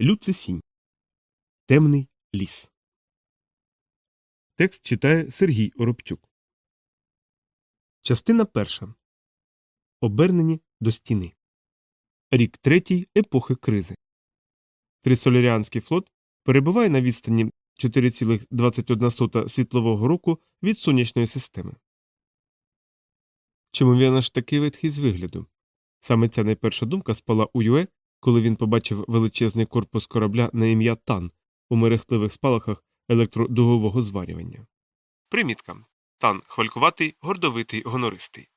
Люцисінь. Темний ліс. Текст читає Сергій Оробчук. Частина перша. Обернені до стіни. Рік третій епохи кризи. Трисоляріанський флот перебуває на відстані 4,21 світлового року від сонячної системи. Чому він аж такий ветхий з вигляду? Саме ця найперша думка спала у Юе, коли він побачив величезний корпус корабля на ім'я Тан у мерехтливих спалахах електродугового зварювання. Примітка Тан хвалькуватий, гордовитий, гонористий.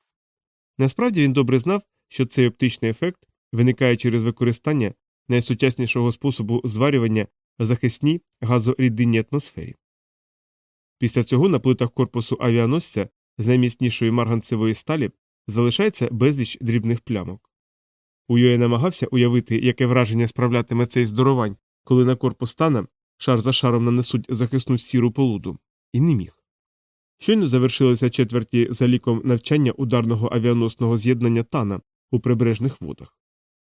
Насправді він добре знав, що цей оптичний ефект виникає через використання найсучаснішого способу зварювання в захисній газорідинній атмосфері. Після цього на плитах корпусу авіаносця з найміцнішої марганцевої сталі залишається безліч дрібних плямок. Уйоє намагався уявити, яке враження справлятиме цей здоровань, коли на корпус тана шар за шаром нанесуть захисну сіру полуду, і не міг. Щойно завершилися четверті за ліком навчання ударного авіаносного з'єднання Тана у прибережних водах.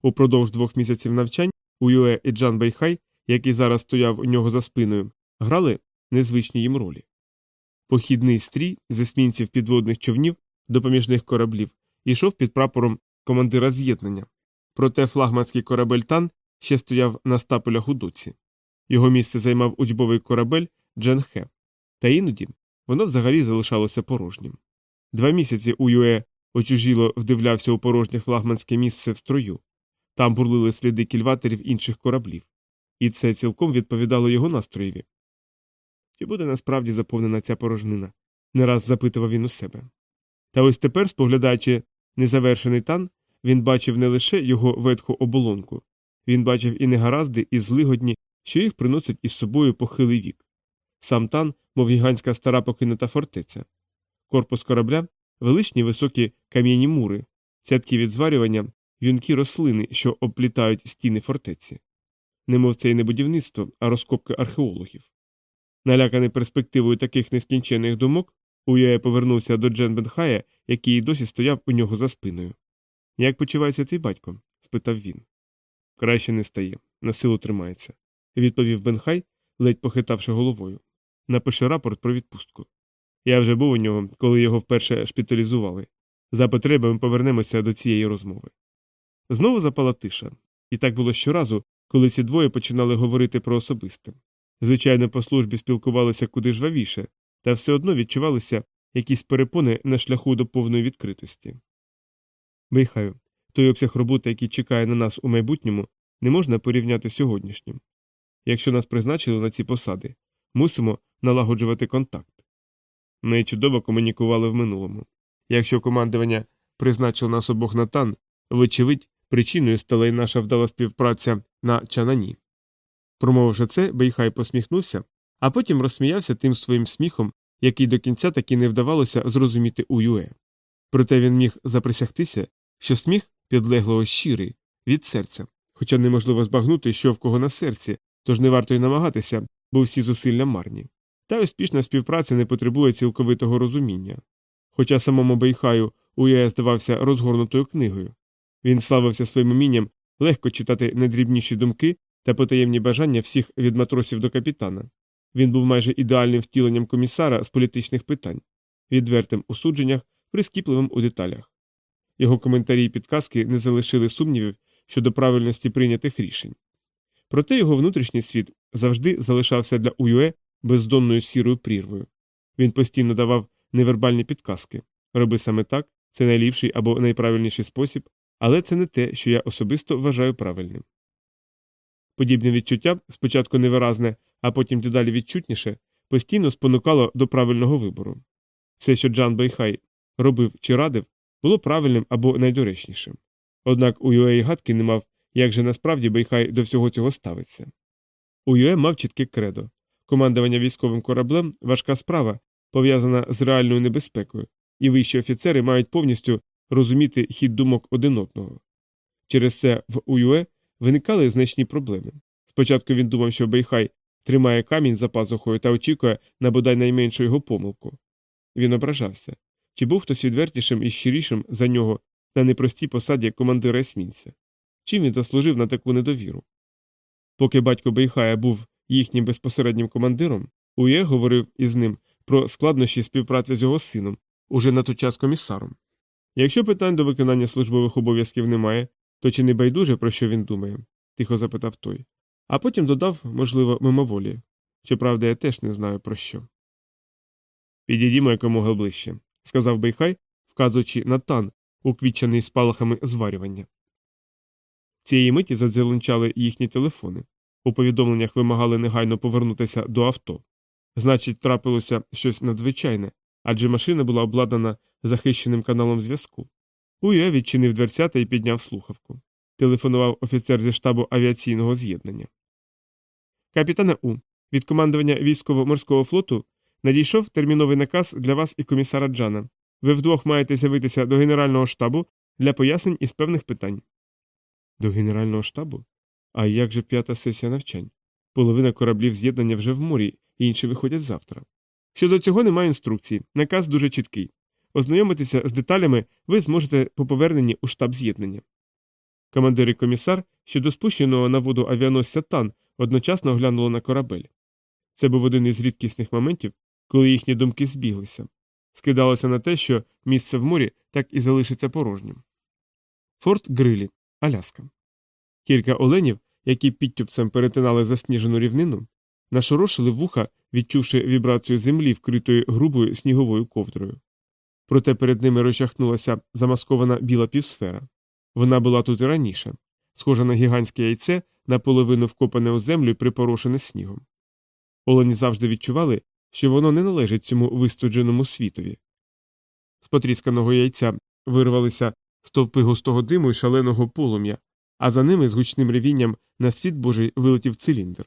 Упродовж двох місяців навчань Уюе і Джан Бейхай, який зараз стояв у нього за спиною, грали незвичні їм ролі. Похідний стрій з есмінців підводних човнів допоміжних кораблів йшов під прапором командира з'єднання. Проте флагманський корабель Тан ще стояв на стапелях у доці. Його місце займав учбовий корабель Дженхе, та іноді воно взагалі залишалося порожнім. Два місяці Уюе очужіло вдивлявся у порожнє флагманське місце в строю. Там бурлили сліди кільватерів інших кораблів, і це цілком відповідало його настроєві. Чи буде насправді заповнена ця порожнина? не раз запитував він у себе. Та ось тепер, споглядаючи незавершений тан, він бачив не лише його ветху оболонку, він бачив і негаразди, і злигодні, що їх приносить із собою похилий вік. Сам тан, мов гігантська стара покинута фортеця. Корпус корабля величні високі кам'яні мури, цятки від зварювання, юнкі рослини, що обплітають стіни фортеці. Немов це й не будівництво, а розкопки археологів. Наляканий перспективою таких нескінчених думок, Уяє повернувся до Джен Бенхая, який досі стояв у нього за спиною. Як почувається твій батько? спитав він. Краще не стає, на силу тримається, відповів Бенхай, ледь похитавши головою. Напиши рапорт про відпустку. Я вже був у нього, коли його вперше шпіталізували. За потреби ми повернемося до цієї розмови. Знову запала тиша, і так було щоразу, коли ці двоє починали говорити про особисте. Звичайно, по службі спілкувалися куди жвавіше, та все одно відчувалися якісь перепони на шляху до повної відкритості. Вихаю, той обсяг роботи, який чекає на нас у майбутньому, не можна порівняти з сьогоднішнім. Якщо нас призначили на ці посади, мусимо налагоджувати контакт. Ми чудово комунікували в минулому. Якщо командування призначило нас обох на тан, вочевидь, причиною стала й наша вдала співпраця на чанані. Промовивши це, Бейхай посміхнувся, а потім розсміявся тим своїм сміхом, який до кінця таки не вдавалося зрозуміти у Юе. Проте він міг заприсягтися, що сміх підлеглого щирий, від серця, хоча неможливо збагнути, що в кого на серці, тож не варто й намагатися, бо всі зусилля марні. Та успішна співпраця не потребує цілковитого розуміння. Хоча самому Бейхаю Ує здавався розгорнутою книгою. Він славився своїм умінням легко читати найдрібніші думки та потаємні бажання всіх від матросів до капітана. Він був майже ідеальним втіленням комісара з політичних питань, відвертим у судженнях, прискіпливим у деталях. Його коментарі і підказки не залишили сумнівів щодо правильності прийнятих рішень. Проте його внутрішній світ завжди залишався для Уюе бездонною сірою прірвою. Він постійно давав невербальні підказки роби саме так, це найліпший або найправильніший спосіб, але це не те, що я особисто вважаю правильним. Подібне відчуття, спочатку невиразне, а потім дедалі відчутніше, постійно спонукало до правильного вибору. Все, що Джан Бейхай робив чи радив, було правильним або найдоречнішим. Однак у Юе гадки не мав, як же насправді Бейхай до всього цього ставиться. У Юе мав чітке кредо. Командування військовим кораблем важка справа, пов'язана з реальною небезпекою, і вищі офіцери мають повністю розуміти хід думок один одного. Через це в УЮЕ виникали значні проблеми. Спочатку він думав, що Бейхай тримає камінь за пазухою та очікує на бодай найменшу його помилку. Він ображався чи був хтось відвертішим і щирішим за нього на непростій посаді командира есмінця? Чим він заслужив на таку недовіру? Поки батько Бейхая був їхнім безпосереднім командиром, Ує говорив із ним про складнощі співпраці з його сином, уже на той час комісаром. Якщо питань до виконання службових обов'язків немає, то чи не байдуже, про що він думає? тихо запитав той. А потім додав, можливо, мимоволі. Щоправда, я теж не знаю про що. Підійдімо якомога ближче, сказав Бейхай, вказуючи на тан, уквічений спалахами зварювання. Цієї миті задзеленчали їхні телефони. У повідомленнях вимагали негайно повернутися до авто. Значить, трапилося щось надзвичайне, адже машина була обладнана захищеним каналом зв'язку. Уя відчинив дверцята і підняв слухавку. Телефонував офіцер зі штабу авіаційного з'єднання. Капітане У, від командування військово-морського флоту надійшов терміновий наказ для вас і комісара Джана. Ви вдвох маєте з'явитися до Генерального штабу для пояснень із певних питань. До Генерального штабу? А як же п'ята сесія навчань? Половина кораблів з'єднання вже в морі, інші виходять завтра. Щодо цього немає інструкцій. Наказ дуже чіткий. Ознайомитися з деталями ви зможете по поверненні у штаб з'єднання. Командир і комісар щодо спущеного на воду авіаносця Тан одночасно оглянули на корабель. Це був один із рідкісних моментів, коли їхні думки збіглися. Скидалося на те, що місце в морі так і залишиться порожнім. Форт Грилі, Аляска. Кілька оленів, які підтюпцем перетинали засніжену рівнину, нашорошили вуха, відчувши вібрацію землі, вкритої грубою сніговою ковдрою. Проте перед ними розчахнулася замаскована біла півсфера. Вона була тут і раніше, схожа на гігантське яйце, наполовину вкопане у землю і припорошене снігом. Олені завжди відчували, що воно не належить цьому вистудженому світові. З потрісканого яйця вирвалися стовпи густого диму і шаленого полум'я, а за ними з гучним ревінням на світ божий вилетів циліндр.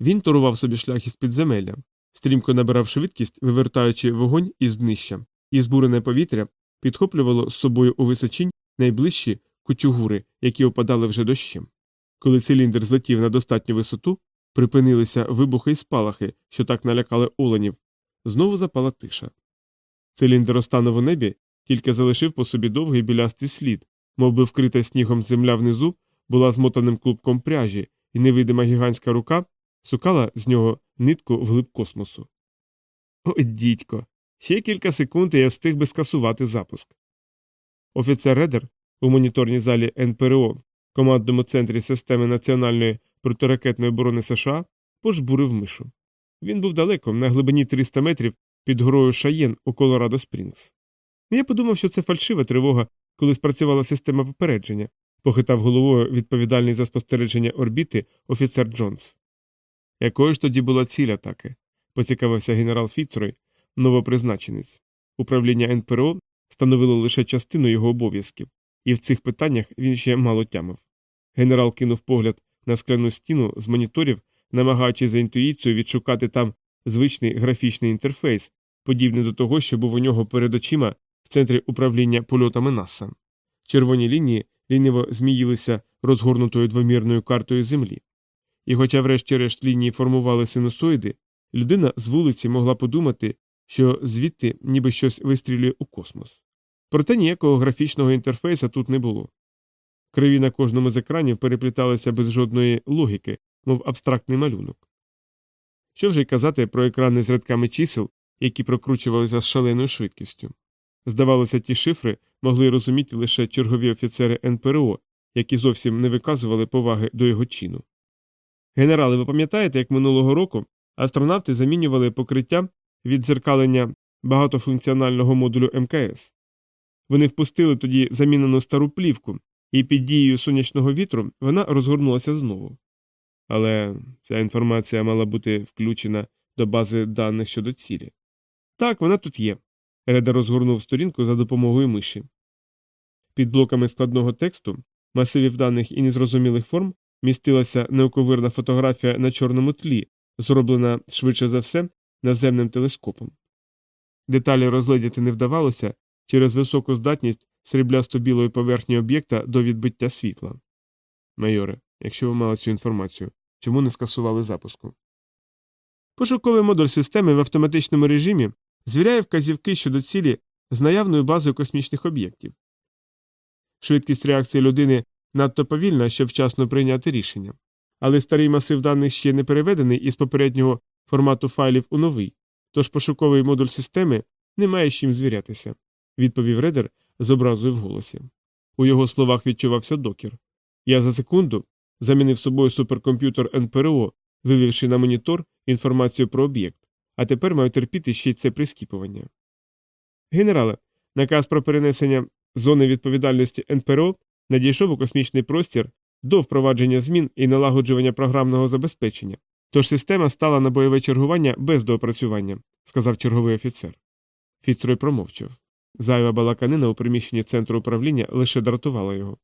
Він торував собі шлях із підземелля, стрімко набирав швидкість, вивертаючи вогонь із днища, і збурене повітря підхоплювало з собою у височинь найближчі кучугури, які опадали вже дощем. Коли циліндр злетів на достатню висоту, припинилися вибухи і спалахи, що так налякали оленів. Знову запала тиша. Циліндр розтанув у небі, тільки залишив по собі довгий білястий слід, мов би вкрита снігом земля внизу була змотаним клубком пряжі, і невидима гігантська рука сукала з нього нитку вглиб космосу. Ой, дідько. Ще кілька секунд і я встиг би скасувати запуск. Офіцер Редер у моніторній залі НПРО, командному центрі системи національної протиракетної оборони США, пожбурив мишу. Він був далеко, на глибині 300 метрів під горою Шаєн у Колорадо Спрінгс. Я подумав, що це фальшива тривога, коли спрацювала система попередження, похитав головою відповідальний за спостереження орбіти офіцер Джонс. Якою ж тоді була ціль атаки? поцікавився генерал Фіцрой, новопризначенець. Управління НПРО становило лише частину його обов'язків, і в цих питаннях він ще мало тямив. Генерал кинув погляд на скляну стіну з моніторів, намагаючись за інтуїцією відшукати там звичний графічний інтерфейс, подібний до того, що був у нього перед очима в центрі управління польотами НАСА. Червоні лінії ліниво зміїлися розгорнутою двомірною картою Землі. І, хоча, врешті-решт, лінії формували синусоїди, людина з вулиці могла подумати, що звідти ніби щось вистрілює у космос. Проте ніякого графічного інтерфейса тут не було. Криві на кожному з екранів перепліталися без жодної логіки, мов абстрактний малюнок. Що вже й казати про екрани з рядками чисел, які прокручувалися з шаленою швидкістю. Здавалося, ті шифри могли розуміти лише чергові офіцери НПРО, які зовсім не виказували поваги до його чину. Генерали, ви пам'ятаєте, як минулого року астронавти замінювали покриття від дзеркалення багатофункціонального модулю МКС? Вони впустили тоді замінену стару плівку, і під дією сонячного вітру вона розгорнулася знову. Але ця інформація мала бути включена до бази даних щодо цілі. Так, вона тут є. Реда розгорнув сторінку за допомогою миші. Під блоками складного тексту, масивів даних і незрозумілих форм містилася неоковирна фотографія на чорному тлі, зроблена швидше за все наземним телескопом. Деталі розглядіти не вдавалося через високу здатність сріблясто білої поверхні об'єкта до відбиття світла. Майоре, якщо ви мали цю інформацію, чому не скасували запуску? Пошуковий модуль системи в автоматичному режимі звіряє вказівки щодо цілі з наявною базою космічних об'єктів. Швидкість реакції людини надто повільна, щоб вчасно прийняти рішення. але старий масив даних ще не переведений із попереднього формату файлів у новий, тож пошуковий модуль системи не має з чим звірятися, відповів редер з образою в голосі. У його словах відчувався докір. Я за секунду замінив собою суперкомп'ютер НПРО, вивівши на монітор інформацію про об'єкт, а тепер маю терпіти ще й це прискіпування. Генерале, наказ про перенесення зони відповідальності НПРО надійшов у космічний простір до впровадження змін і налагоджування програмного забезпечення, тож система стала на бойове чергування без доопрацювання, сказав черговий офіцер. Фіцрой промовчав. Зайва балаканина у приміщенні центру управління лише дратувала його.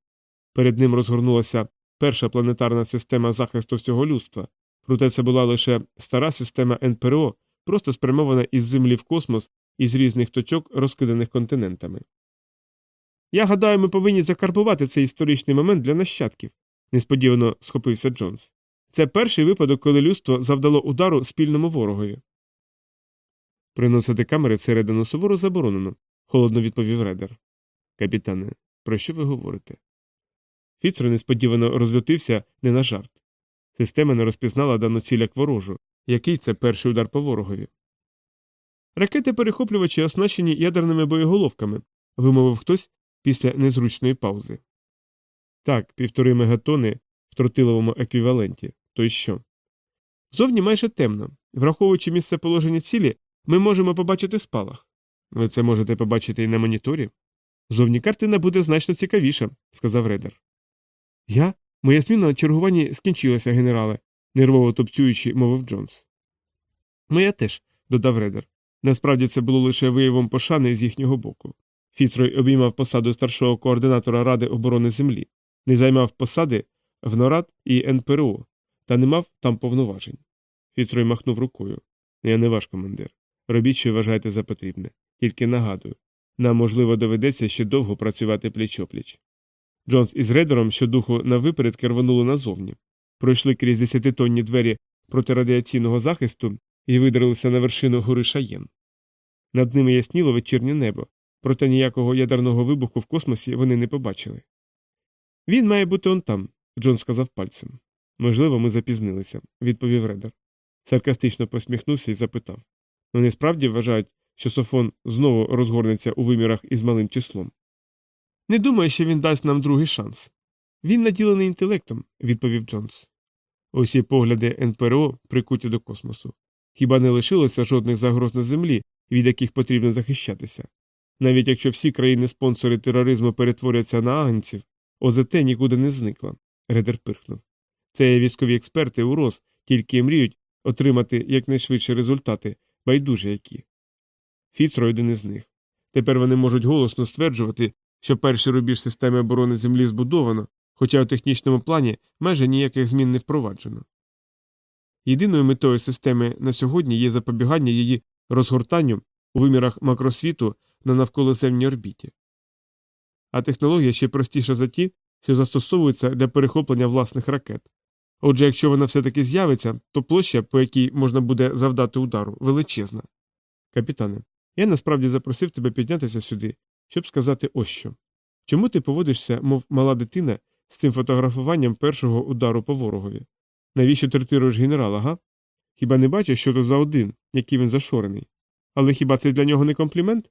Перед ним розгорнулася перша планетарна система захисту всього людства, проте це була лише стара система НПРО, просто спрямована із Землі в космос із різних точок, розкиданих континентами. Я гадаю, ми повинні закарбувати цей історичний момент для нащадків, несподівано схопився Джонс. Це перший випадок, коли людство завдало удару спільному ворогові. Приносити камери всередину суворо заборонено, холодно відповів редер. Капітане, про що ви говорите? Фіцро несподівано розлютився не на жарт. Система не розпізнала дану ціль як ворожу. Який це перший удар по ворогові? Ракети перехоплювачі оснащені ядерними боєголовками, вимовив хтось після незручної паузи. Так, півтори мегатони в тротиловому еквіваленті. То й що? Зовні майже темно. Враховуючи місце положення цілі, ми можемо побачити спалах. Ви це можете побачити і на моніторі. Зовні картина буде значно цікавіша, сказав Редер. Я? Моя зміна на чергуванні скінчилася, генерале, нервово топцюючи, мовив Джонс. Моя теж, додав Редер. Насправді це було лише виявом пошани з їхнього боку. Фіцрой обіймав посаду старшого координатора Ради оборони Землі, не займав посади в НОРАД і НПРО, та не мав там повноважень. Фіцрой махнув рукою. Я не ваш командир. Робіть, що вважаєте за потрібне. Тільки нагадую, нам, можливо, доведеться ще довго працювати пліч-опліч. Джонс із рейдером щодуху на випередки рванули назовні, пройшли крізь десятитонні двері протирадіаційного захисту і видралися на вершину гори Шаєн. Над ними ясніло вечірнє небо, проте ніякого ядерного вибуху в космосі вони не побачили. Він має бути он там, Джон сказав пальцем. Можливо, ми запізнилися, відповів Редер. Саркастично посміхнувся і запитав вони справді вважають, що Софон знову розгорнеться у вимірах із малим числом. Не думаю, що він дасть нам другий шанс. Він наділений інтелектом, відповів Джонс. Усі погляди НПРО прикуті до космосу. Хіба не лишилося жодних загроз на землі, від яких потрібно захищатися? Навіть якщо всі країни спонсори тероризму перетворяться на агенців, ОЗТ нікуди не зникла. Редер пирхнув. Це військові експерти УРОС тільки мріють отримати якнайшвидші результати, байдуже які. Фіцро один із них. Тепер вони можуть голосно стверджувати, що перший рубіж системи оборони Землі збудовано, хоча у технічному плані майже ніяких змін не впроваджено. Єдиною метою системи на сьогодні є запобігання її розгортанню у вимірах макросвіту на навколоземній орбіті. А технологія ще простіша за ті, що застосовуються для перехоплення власних ракет. Отже, якщо вона все таки з'явиться, то площа, по якій можна буде завдати удару, величезна. Капітане, я насправді запросив тебе піднятися сюди, щоб сказати ось що. Чому ти поводишся, мов мала дитина, з цим фотографуванням першого удару по ворогові? Навіщо третируєш генерала, га? Хіба не бачиш, що то за один, який він зашорений? Але хіба це для нього не комплімент?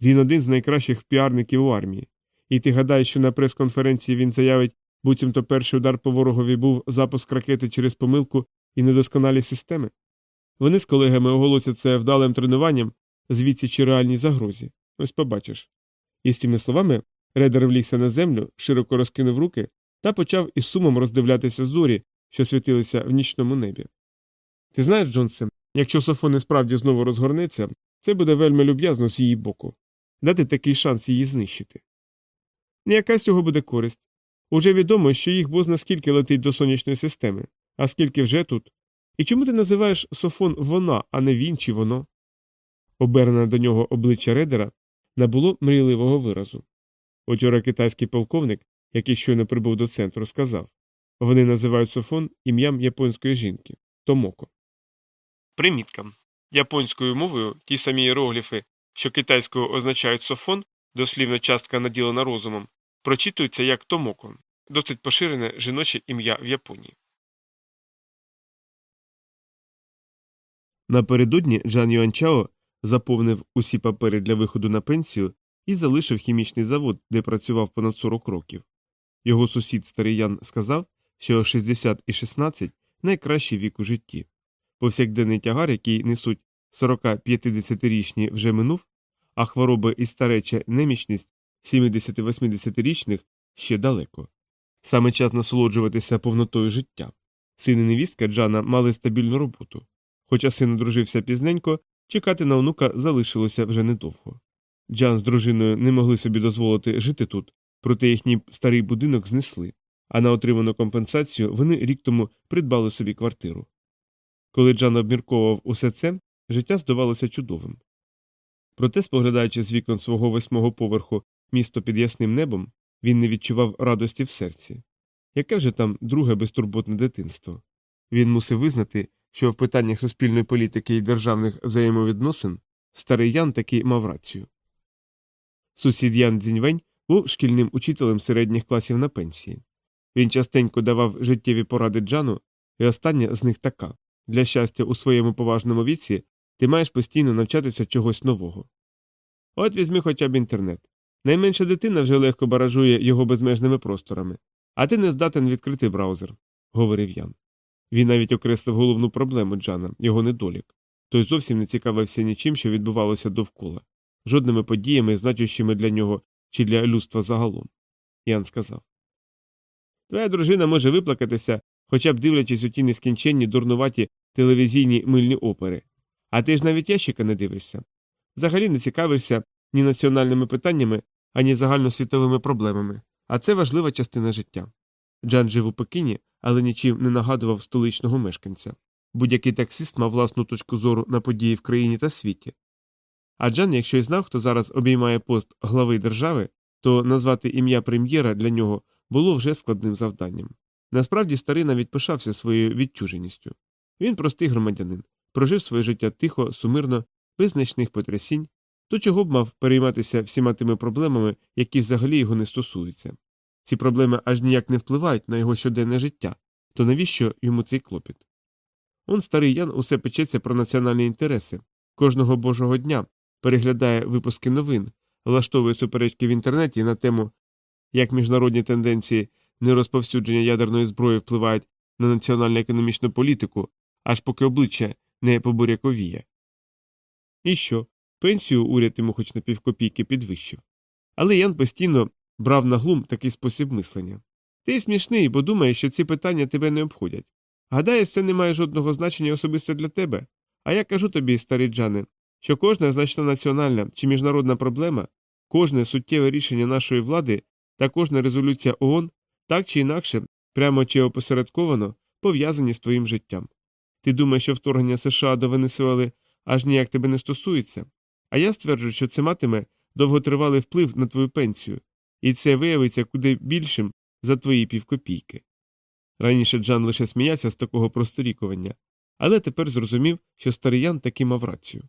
Він один з найкращих піарників у армії. І ти гадаєш, що на прес-конференції він заявить, буцімто перший удар по ворогові був запуск ракети через помилку і недосконалі системи? Вони з колегами оголосять це вдалим тренуванням звідси чи реальній загрозі. Ось побачиш. І з цими словами Редер влігся на землю, широко розкинув руки та почав із сумом роздивлятися зорі, що світилися в нічному небі. Ти знаєш, Джонсе, якщо Софон справді знову розгорнеться, це буде вельми люб'язно з її боку дати такий шанс її знищити. Ніяка з цього буде користь. Уже відомо, що їх бозна скільки летить до сонячної системи, а скільки вже тут. І чому ти називаєш Софон вона, а не він чи воно? Обернене до нього обличчя редера набуло мрійливого виразу. Учора китайський полковник, який щойно прибув до центру, сказав вони називають софон ім'ям японської жінки Томоко. Примітка. Японською мовою ті самі іерогліфи, що китайською означають софон, дослівна частка наділена розумом, прочитуються як Томоко, досить поширене жіноче ім'я в Японії. Напередодні Джан Юанчао заповнив усі папери для виходу на пенсію і залишив хімічний завод, де працював понад 40 років. Його сусід старий Ян сказав, що 60 і 16 найкращий вік у житті. Повсякденний тягар, який несуть 40-50-річні, вже минув, а хвороби і стареча немічність 70-80-річних ще далеко. Саме час насолоджуватися повнотою життя. Син і невістка Джана мали стабільну роботу. Хоча син одружився пізненько, чекати на онука залишилося вже недовго. Джан з дружиною не могли собі дозволити жити тут, проте їхній старий будинок знесли, а на отриману компенсацію вони рік тому придбали собі квартиру. Коли Джан обмірковував усе це, життя здавалося чудовим. Проте, споглядаючи з вікон свого восьмого поверху місто під ясним небом, він не відчував радості в серці. Яке вже там друге безтурботне дитинство? Він мусив визнати, що в питаннях суспільної політики і державних взаємовідносин старий Ян таки мав рацію. Сусід Ян Дзіньвень був шкільним учителем середніх класів на пенсії. Він частенько давав життєві поради Джану, і остання з них така для щастя у своєму поважному віці ти маєш постійно навчатися чогось нового. От візьми хоча б інтернет. Найменша дитина вже легко баражує його безмежними просторами, а ти не здатен відкрити браузер, говорив Ян. Він навіть окреслив головну проблему Джана, його недолік. Той зовсім не цікавився нічим, що відбувалося довкола, жодними подіями, значущими для нього чи для людства загалом. Ян сказав Твоя дружина може виплакатися, хоча б дивлячись у ті нескінченні дурнуваті телевізійні мильні опери. А ти ж навіть ящика не дивишся. Взагалі не цікавишся ні національними питаннями, ані загальносвітовими проблемами, а це важлива частина життя. Джан жив у Пекіні, але нічим не нагадував столичного мешканця. Будь-який таксист мав власну точку зору на події в країні та світі. А Джан, якщо й знав, хто зараз обіймає пост глави держави, то назвати ім'я прем'єра для нього було вже складним завданням. Насправді старий навіть пишався своєю відчуженістю. Він простий громадянин, прожив своє життя тихо, сумирно, без значних потрясінь, то чого б мав перейматися всіма тими проблемами, які взагалі його не стосуються. Ці проблеми аж ніяк не впливають на його щоденне життя, то навіщо йому цей клопіт? Он старий Ян усе печеться про національні інтереси, кожного божого дня переглядає випуски новин, влаштовує суперечки в інтернеті на тему, як міжнародні тенденції нерозповсюдження ядерної зброї впливають на національну економічну політику, аж поки обличчя не побуряковіє. І що? Пенсію уряд йому хоч на півкопійки підвищив. Але Ян постійно брав на глум такий спосіб мислення. Ти смішний, бо думаєш, що ці питання тебе не обходять. Гадаєш, це не має жодного значення особисто для тебе. А я кажу тобі, старий Джане, що кожна значна національна чи міжнародна проблема, кожне суттєве рішення нашої влади та кожна резолюція ООН так чи інакше, прямо чи опосередковано, пов'язані з твоїм життям. Ти думаєш, що вторгнення США до Венесуели аж ніяк тебе не стосується, а я стверджую, що це матиме довготривалий вплив на твою пенсію, і це виявиться куди більшим за твої півкопійки. Раніше Джан лише сміявся з такого просторікування, але тепер зрозумів, що старий Ян таки мав рацію.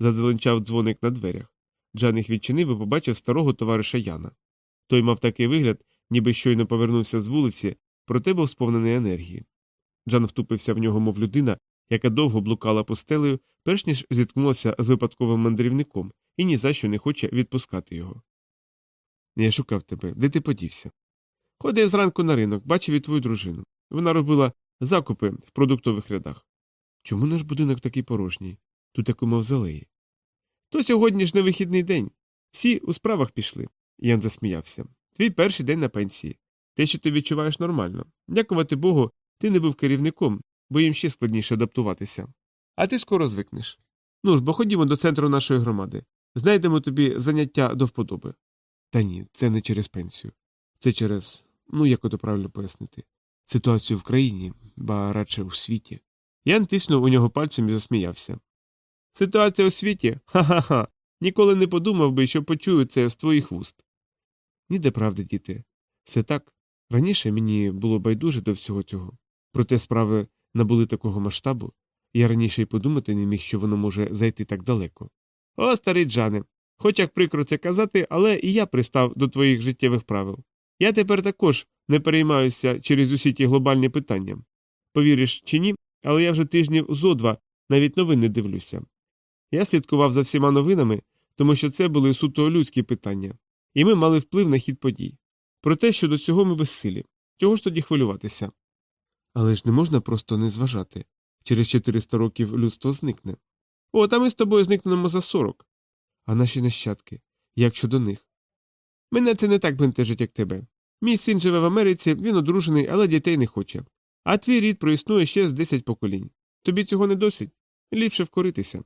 Зазеленчав дзвоник на дверях. Джан їх відчинив і побачив старого товариша Яна. Той мав такий вигляд, ніби щойно повернувся з вулиці, проте був сповнений енергії. Джан втупився в нього, мов людина, яка довго блукала постелею, перш ніж зіткнулася з випадковим мандрівником і ні за що не хоче відпускати його. Я шукав тебе, де ти подівся? Ходив зранку на ринок, бачив і твою дружину. Вона робила закупи в продуктових рядах. Чому наш будинок такий порожній? Тут як у мавзолеї. То сьогодні ж не вихідний день. Всі у справах пішли. Ян засміявся. Твій перший день на пенсії. Те, що ти відчуваєш нормально. Дякувати Богу, ти не був керівником, бо їм ще складніше адаптуватися. А ти скоро звикнеш. Ну ж, бо ходімо до центру нашої громади. Знайдемо тобі заняття до вподоби. Та ні, це не через пенсію. Це через, ну як ото правильно пояснити, ситуацію в країні, ба радше у світі. Ян тиснув у нього пальцем і засміявся. Ситуація у світі? Ха-ха. ха Ніколи не подумав би, що почую це з твоїх вуст. Ніде правди, діти. Все так. Раніше мені було байдуже до всього цього. Проте справи набули такого масштабу, я раніше й подумати не міг, що воно може зайти так далеко. О, старий Джане, хоч як прикро це казати, але і я пристав до твоїх життєвих правил. Я тепер також не переймаюся через усі ті глобальні питання. Повіриш чи ні, але я вже тижнів зо два навіть новин не дивлюся. Я слідкував за всіма новинами, тому що це були суто людські питання, і ми мали вплив на хід подій. Проте, що до цього ми безсилі. Чого ж тоді хвилюватися? Але ж не можна просто не зважати. Через 400 років людство зникне. О, та ми з тобою зникнемо за 40. А наші нащадки, як щодо них? Мене це не так бентежить, як тебе. Мій син живе в Америці, він одружений, але дітей не хоче. А твій рід проіснує ще з 10 поколінь. Тобі цього не досить? Ліпше вкоритися.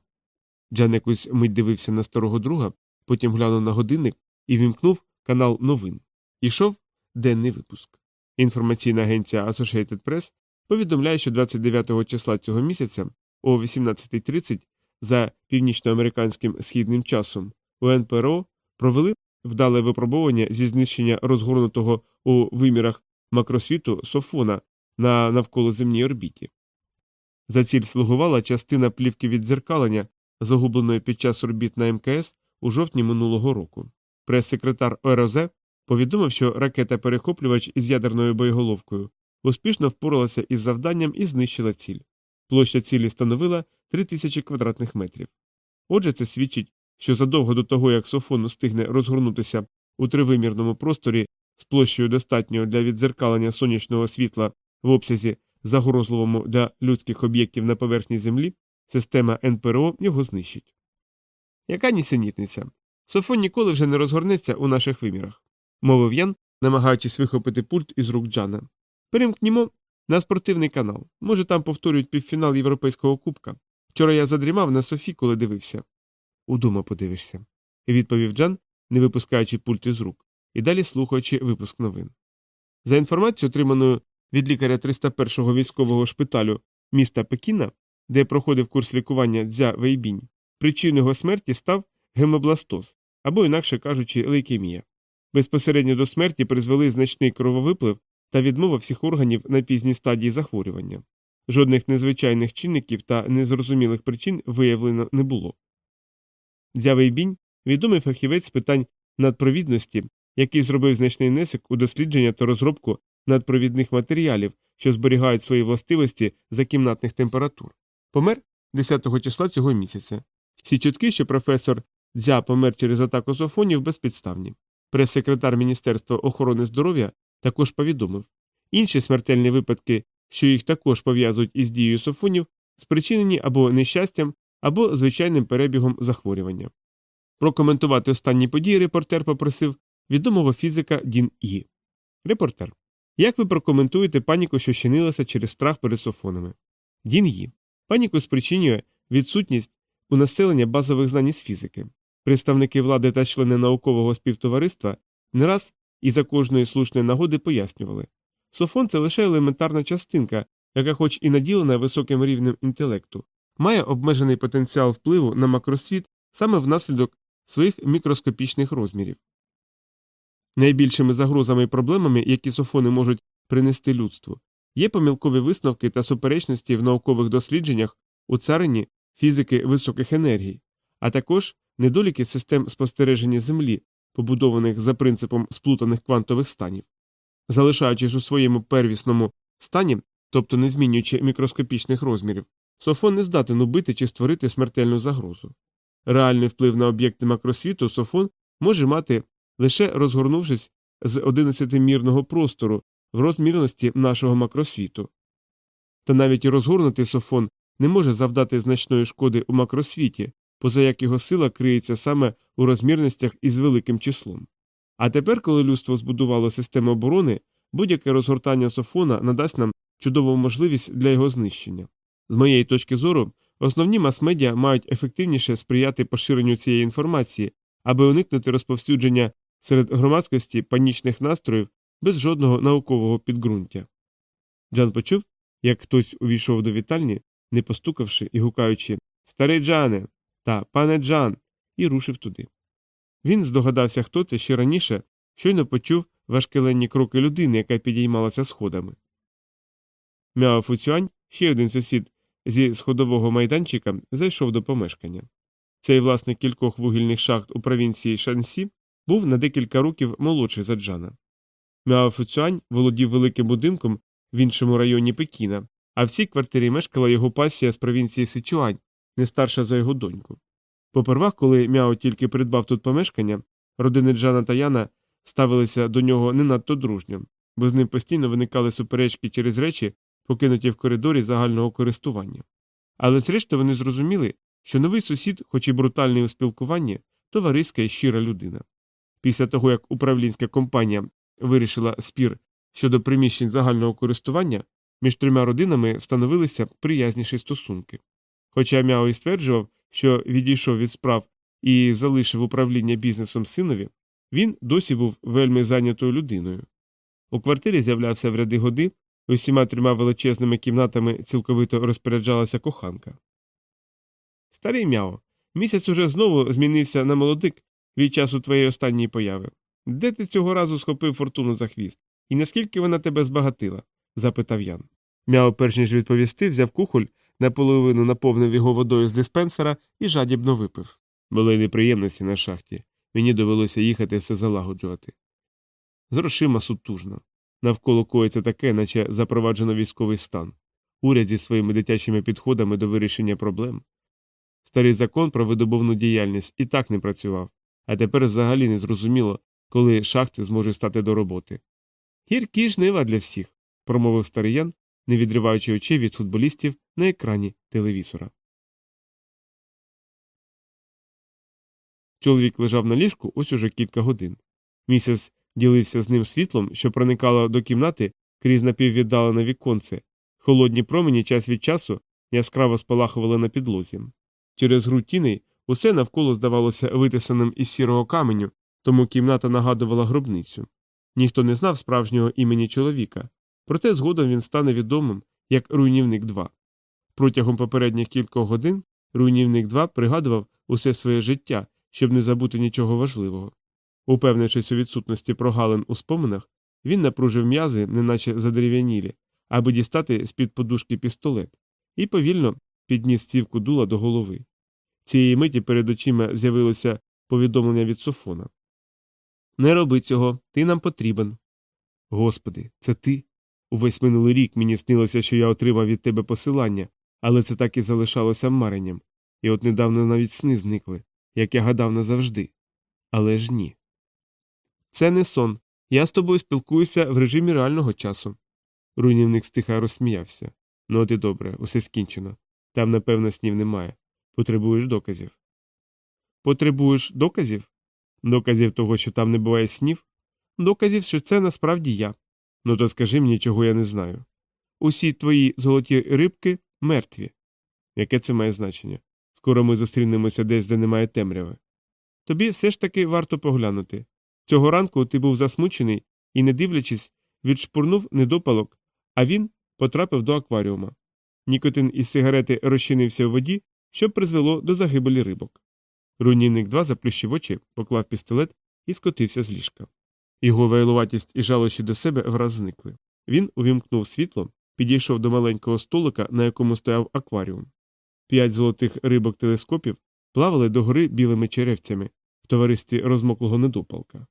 Джан якусь мить дивився на старого друга, потім глянув на годинник і вімкнув канал новин. Ішов денний випуск. Інформаційна агенція Associated Press повідомляє, що 29 числа цього місяця о 18.30 за північноамериканським східним часом у НПРО провели вдале випробування зі знищення розгорнутого у вимірах макросвіту софона на навколоземній орбіті. За ціль слугувала частина плівки віддзеркалення, загубленої під час орбіт на МКС у жовтні минулого року. Прес-секретар ОРОЗ повідомив, що ракета-перехоплювач із ядерною боєголовкою успішно впоралася із завданням і знищила ціль. Площа цілі становила 3000 квадратних метрів. Отже, це свідчить, що задовго до того, як Софон устигне розгорнутися у тривимірному просторі з площею достатньою для віддзеркалення сонячного світла в обсязі загрозливому для людських об'єктів на поверхні Землі, система НПРО його знищить. Яка нісенітниця? Софон ніколи вже не розгорнеться у наших вимірах, мовив Ян, намагаючись вихопити пульт із рук Джана. Перемкнімо на спортивний канал. Може, там повторюють півфінал Європейського кубка. Вчора я задрімав на Софі, коли дивився. Удома подивишся, відповів Джан, не випускаючи пульт із рук, і далі слухаючи випуск новин. За інформацією, отриманою від лікаря 301-го військового шпиталю міста Пекіна, де проходив курс лікування дзя Вейбінь, причиною його смерті став гемобластоз, або, інакше кажучи, лейкемія. Безпосередньо до смерті призвели значний крововиплив та відмова всіх органів на пізній стадії захворювання. Жодних незвичайних чинників та незрозумілих причин виявлено не було. Дзявий бінь відомий фахівець з питань надпровідності, який зробив значний внесок у дослідження та розробку надпровідних матеріалів, що зберігають свої властивості за кімнатних температур. Помер 10 числа цього місяця. Всі чутки, що професор Дзя помер через атаку софонів, безпідставні. Прес-секретар Міністерства охорони здоров'я також повідомив інші смертельні випадки, що їх також пов'язують із дією софонів, спричинені або нещастям, або звичайним перебігом захворювання. Прокоментувати останні події репортер попросив відомого фізика Дін І. Репортер. Як ви прокоментуєте паніку, що щинилася через страх перед софонами? Дін Ї. Паніку спричинює відсутність у населення базових знань із фізики. Представники влади та члени наукового співтовариства не раз і за кожної слушної нагоди пояснювали Софон це лише елементарна частинка, яка, хоч і наділена високим рівнем інтелекту, має обмежений потенціал впливу на макросвіт саме внаслідок своїх мікроскопічних розмірів. Найбільшими загрозами і проблемами, які софони можуть принести людству, є помилкові висновки та суперечності в наукових дослідженнях у царині фізики високих енергій, а також недоліки систем спостереження Землі, побудованих за принципом сплутаних квантових станів. Залишаючись у своєму первісному стані, тобто не змінюючи мікроскопічних розмірів, софон не здатен убити чи створити смертельну загрозу. Реальний вплив на об'єкти макросвіту софон може мати лише розгорнувшись з 11-мірного простору в розмірності нашого макросвіту. Та навіть розгорнутий софон не може завдати значної шкоди у макросвіті, поза як його сила криється саме у розмірностях із великим числом. А тепер, коли людство збудувало систему оборони, будь-яке розгортання софона надасть нам чудову можливість для його знищення. З моєї точки зору, основні мас-медіа мають ефективніше сприяти поширенню цієї інформації, аби уникнути розповсюдження серед громадськості панічних настроїв без жодного наукового підґрунтя. Джан почув, як хтось увійшов до вітальні, не постукавши і гукаючи Старий Джане та пане Джан, і рушив туди. Він здогадався, хто це ще раніше, щойно почув важкеленні кроки людини, яка підіймалася сходами. Мяо Фуцюань, ще один сусід зі сходового майданчика, зайшов до помешкання. Цей власник кількох вугільних шахт у провінції Шансі був на декілька років молодший за Джана. Мяо Фуцюань володів великим будинком в іншому районі Пекіна, а в цій квартирі мешкала його пасія з провінції Сичуань, не старша за його доньку. Попервах, коли Мяо тільки придбав тут помешкання, родини Джана та Яна ставилися до нього не надто дружньо, бо з ним постійно виникали суперечки через речі, покинуті в коридорі загального користування. Але зрештою вони зрозуміли, що новий сусід, хоч і брутальний у спілкуванні, товариська і щира людина. Після того, як управлінська компанія вирішила спір щодо приміщень загального користування, між трьома родинами встановилися приязніші стосунки. Хоча Мяо і стверджував, що відійшов від справ і залишив управління бізнесом синові, він досі був вельми зайнятою людиною. У квартирі з'являвся в ряди годи, усіма трьома величезними кімнатами цілковито розпоряджалася коханка. Старий Мяо, місяць уже знову змінився на молодик від часу твоєї останньої появи. Де ти цього разу схопив фортуну за хвіст? І наскільки вона тебе збагатила? запитав Ян. Мяо, перш ніж відповісти, взяв кухоль, наполовину наповнив його водою з диспенсера і жадібно випив. Були неприємності на шахті. Мені довелося їхати все залагоджувати. З грошима сутужно. Навколо коїться таке, наче запроваджено військовий стан. Уряд зі своїми дитячими підходами до вирішення проблем. Старий закон про видобувну діяльність і так не працював, а тепер взагалі не зрозуміло, коли шахти зможуть стати до роботи. Гіркі жнива для всіх, промовив старий Ян, не відриваючи очей від футболістів на екрані телевізора. Чоловік лежав на ліжку ось уже кілька годин. Місяць ділився з ним світлом, що проникало до кімнати крізь напіввіддалене віконце. Холодні промені час від часу яскраво спалахували на підлозі. Через гру тіней усе навколо здавалося витисаним із сірого каменю, тому кімната нагадувала гробницю. Ніхто не знав справжнього імені чоловіка, проте згодом він стане відомим як руйнівник 2. Протягом попередніх кількох годин руйнівник 2 пригадував усе своє життя, щоб не забути нічого важливого. Упевнившись у відсутності прогалин у споминах, він напружив м'язи, неначе задерев'янілі, аби дістати з під подушки пістолет, і повільно підніс цівку дула до голови. Цієї миті перед очима з'явилося повідомлення від Софона. Не роби цього, ти нам потрібен. Господи, це ти. Увесь минулий рік мені снилося, що я отримав від тебе посилання, але це так і залишалося маренням, і от недавно навіть сни зникли, як я гадав назавжди. Але ж ні. Це не сон. Я з тобою спілкуюся в режимі реального часу. Руйнівник стиха розсміявся. Ну, от і добре, усе скінчено. Там, напевно, снів немає. Потребуєш доказів. Потребуєш доказів? Доказів того, що там не буває снів? Доказів, що це насправді я. Ну то скажи мені, чого я не знаю. Усі твої золоті рибки мертві. Яке це має значення? Скоро ми зустрінемося десь, де немає темряви. Тобі все ж таки варто поглянути. Цього ранку ти був засмучений і, не дивлячись, відшпурнув недопалок, а він потрапив до акваріума. Нікотин із сигарети розчинився у воді, що призвело до загибелі рибок. Руйнівник 2 заплющив очі, поклав пістолет і скотився з ліжка. Його вайлуватість і жалощі до себе враз зникли. Він увімкнув світло, підійшов до маленького столика, на якому стояв акваріум. П'ять золотих рибок телескопів плавали догори білими черевцями в товаристві розмоклого недопалка.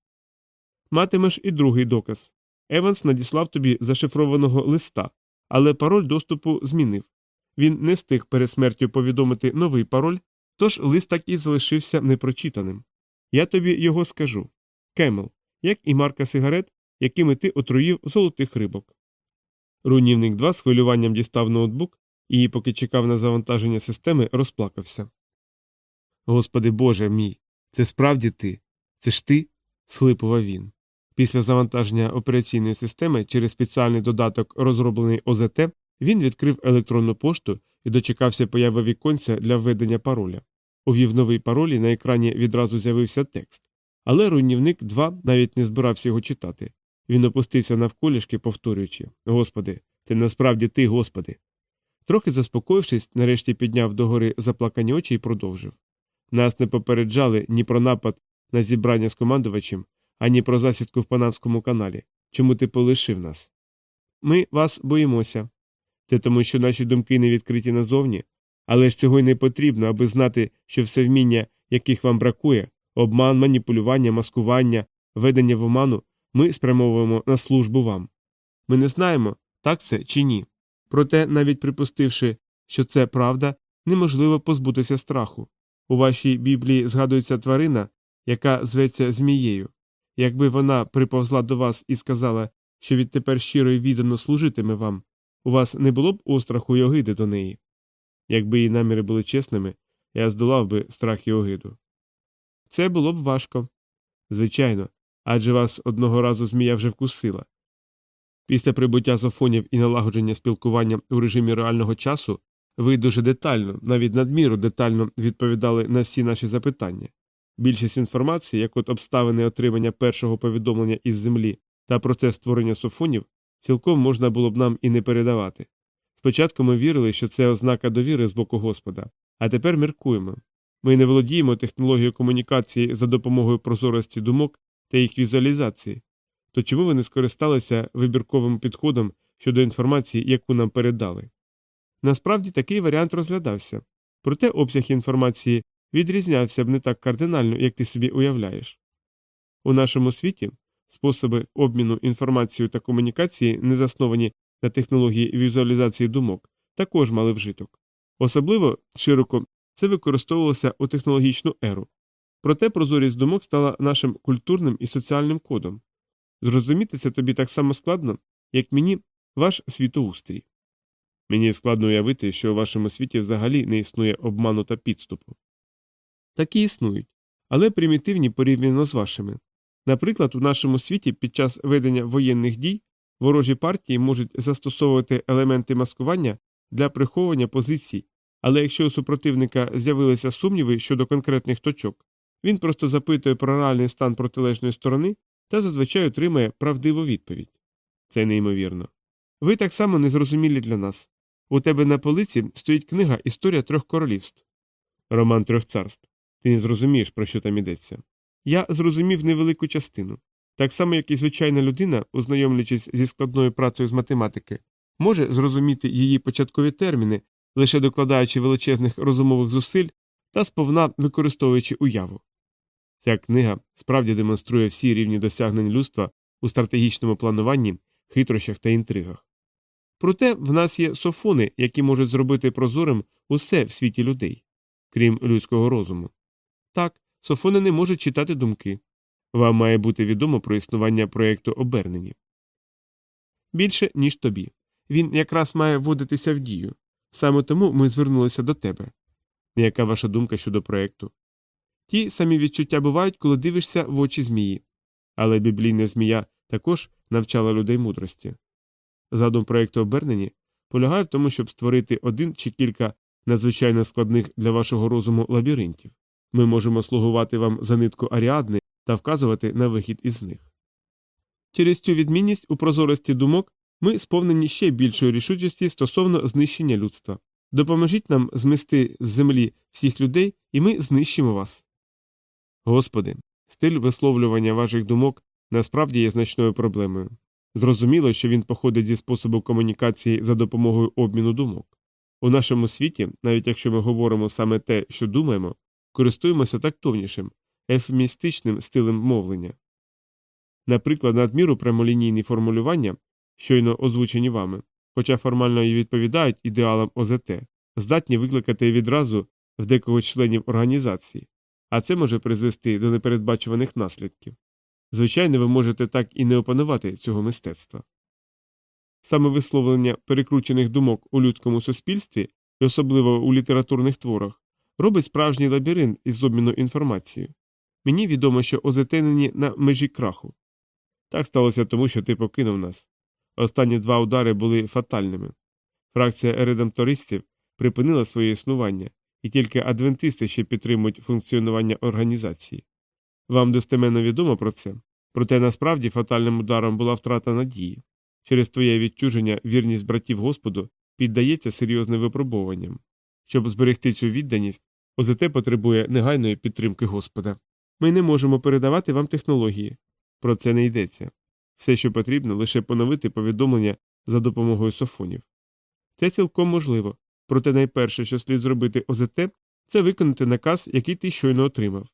Матимеш і другий доказ. Еванс надіслав тобі зашифрованого листа, але пароль доступу змінив. Він не встиг перед смертю повідомити новий пароль, тож лист так і залишився непрочитаним. Я тобі його скажу Кемел, як і марка сигарет, якими ти отруїв золотих рибок. Руйнівник 2 з хвилюванням дістав ноутбук і, поки чекав на завантаження системи, розплакався. Господи Боже мій, це справді ти? Це ж ти? схлипував він. Після завантаження операційної системи через спеціальний додаток, розроблений ОЗТ, він відкрив електронну пошту і дочекався появи віконця для введення пароля. Увів новий пароль і на екрані відразу з'явився текст. Але руйнівник 2 навіть не збирався його читати. Він опустився навколішки, повторюючи Господи, це насправді ти, Господи. Трохи заспокоївшись, нарешті підняв догори заплакані очі і продовжив. Нас не попереджали ні про напад на зібрання з командувачем, ані про засідку в Панамському каналі. Чому ти полишив нас? Ми вас боїмося. Це тому, що наші думки не відкриті назовні, але ж цього й не потрібно, аби знати, що все вміння, яких вам бракує, обман, маніпулювання, маскування, ведення в оману, ми спрямовуємо на службу вам. Ми не знаємо, так це чи ні. Проте, навіть припустивши, що це правда, неможливо позбутися страху. У вашій Біблії згадується тварина, яка зветься Змією. Якби вона приповзла до вас і сказала, що відтепер щиро й віддано служитиме вам, у вас не було б остраху й огиди до неї. Якби її наміри були чесними, я здолав би страх і огиду. Це було б важко. Звичайно, адже вас одного разу змія вже вкусила. Після прибуття зофонів і налагодження спілкування у режимі реального часу ви дуже детально, навіть надміру детально відповідали на всі наші запитання. Більшість інформації, як от обставини отримання першого повідомлення із землі та процес створення софонів, цілком можна було б нам і не передавати. Спочатку ми вірили, що це ознака довіри з боку Господа, а тепер міркуємо. Ми не володіємо технологією комунікації за допомогою прозорості думок та їх візуалізації. То чому ви не скористалися вибірковим підходом щодо інформації, яку нам передали? Насправді такий варіант розглядався, проте обсяг інформації відрізнявся б не так кардинально, як ти собі уявляєш. У нашому світі способи обміну інформацією та комунікації, не засновані на технології візуалізації думок, також мали вжиток. Особливо широко це використовувалося у технологічну еру. Проте прозорість думок стала нашим культурним і соціальним кодом. Зрозуміти це тобі так само складно, як мені ваш світоустрій. Мені складно уявити, що у вашому світі взагалі не існує обману та підступу. Такі існують, але примітивні порівняно з вашими. Наприклад, у нашому світі під час ведення воєнних дій ворожі партії можуть застосовувати елементи маскування для приховування позицій, але якщо у супротивника з'явилися сумніви щодо конкретних точок, він просто запитує про реальний стан протилежної сторони та зазвичай отримає правдиву відповідь. Це неймовірно. Ви так само незрозумілі для нас. У тебе на полиці стоїть книга Історія трьох королівств. Роман трьох царств. Ти не зрозумієш, про що там йдеться. Я зрозумів невелику частину. Так само, як і звичайна людина, ознайомлюючись зі складною працею з математики, може зрозуміти її початкові терміни, лише докладаючи величезних розумових зусиль та сповна використовуючи уяву. Ця книга справді демонструє всі рівні досягнень людства у стратегічному плануванні, хитрощах та інтригах. Проте в нас є софони, які можуть зробити прозорим усе в світі людей, крім людського розуму. Так, софони не можуть читати думки. Вам має бути відомо про існування проєкту обернені. Більше, ніж тобі. Він якраз має вводитися в дію. Саме тому ми звернулися до тебе. Яка ваша думка щодо проєкту? Ті самі відчуття бувають, коли дивишся в очі змії. Але біблійна змія також навчала людей мудрості. Задум проєкту обернені полягає в тому, щоб створити один чи кілька надзвичайно складних для вашого розуму лабіринтів. Ми можемо слугувати вам за нитку аріадни та вказувати на вихід із них. Через цю відмінність у прозорості думок ми сповнені ще більшої рішучості стосовно знищення людства. Допоможіть нам змести з землі всіх людей, і ми знищимо вас. Господи, стиль висловлювання ваших думок насправді є значною проблемою. Зрозуміло, що він походить зі способу комунікації за допомогою обміну думок. У нашому світі, навіть якщо ми говоримо саме те, що думаємо, користуємося тактовнішим, ефемістичним стилем мовлення. Наприклад, надміру прямолінійні формулювання, щойно озвучені вами, хоча формально і відповідають ідеалам ОЗТ, здатні викликати відразу в декого членів організації, а це може призвести до непередбачуваних наслідків. Звичайно, ви можете так і не опанувати цього мистецтва. Саме висловлення перекручених думок у людському суспільстві, і особливо у літературних творах, робить справжній лабіринт із обміну інформацією. Мені відомо, що ОЗТ нині на межі краху. Так сталося тому, що ти покинув нас. Останні два удари були фатальними. Фракція редемтористів припинила своє існування, і тільки адвентисти ще підтримують функціонування організації. Вам достеменно відомо про це, проте насправді фатальним ударом була втрата надії. Через твоє відчуження вірність братів Господу піддається серйозним випробуванням. Щоб зберегти цю відданість, ОЗТ потребує негайної підтримки Господа. Ми не можемо передавати вам технології. Про це не йдеться. Все, що потрібно, лише поновити повідомлення за допомогою софонів. Це цілком можливо, проте найперше, що слід зробити ОЗТ, це виконати наказ, який ти щойно отримав.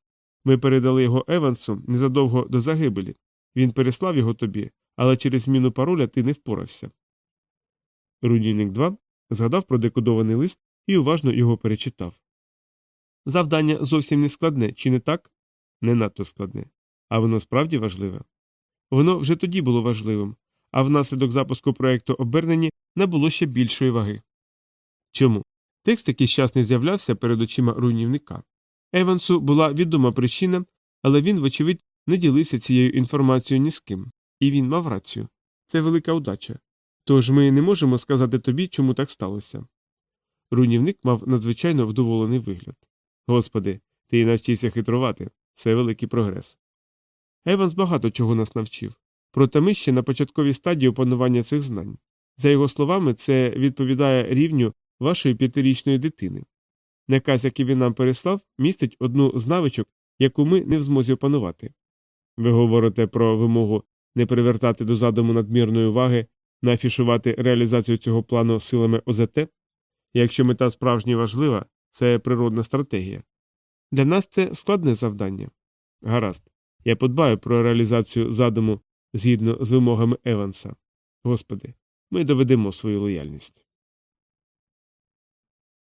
Ми передали його Евансу незадовго до загибелі. Він переслав його тобі, але через зміну пароля ти не впорався. Руйнівник 2 згадав про декодований лист і уважно його перечитав. Завдання зовсім не складне, чи не так? Не надто складне. А воно справді важливе. Воно вже тоді було важливим, а внаслідок запуску проєкту обернені не було ще більшої ваги. Чому? Текст якийсь час не з'являвся перед очима руйнівника. Евансу була відома причина, але він, вочевидь, не ділився цією інформацією ні з ким, і він мав рацію. Це велика удача. Тож ми не можемо сказати тобі, чому так сталося. Руйнівник мав надзвичайно вдоволений вигляд. Господи, ти навчився хитрувати це великий прогрес. Еванс багато чого нас навчив, проте ми ще на початковій стадії опанування цих знань. За його словами, це відповідає рівню вашої п'ятирічної дитини. Наказ, який він нам переслав, містить одну з навичок, яку ми не в змозі опанувати. Ви говорите про вимогу не привертати до задуму надмірної уваги, не афішувати реалізацію цього плану силами ОЗТ? Якщо мета справжня і важлива, це природна стратегія. Для нас це складне завдання. Гаразд, я подбаю про реалізацію задуму згідно з вимогами Еванса. Господи, ми доведемо свою лояльність.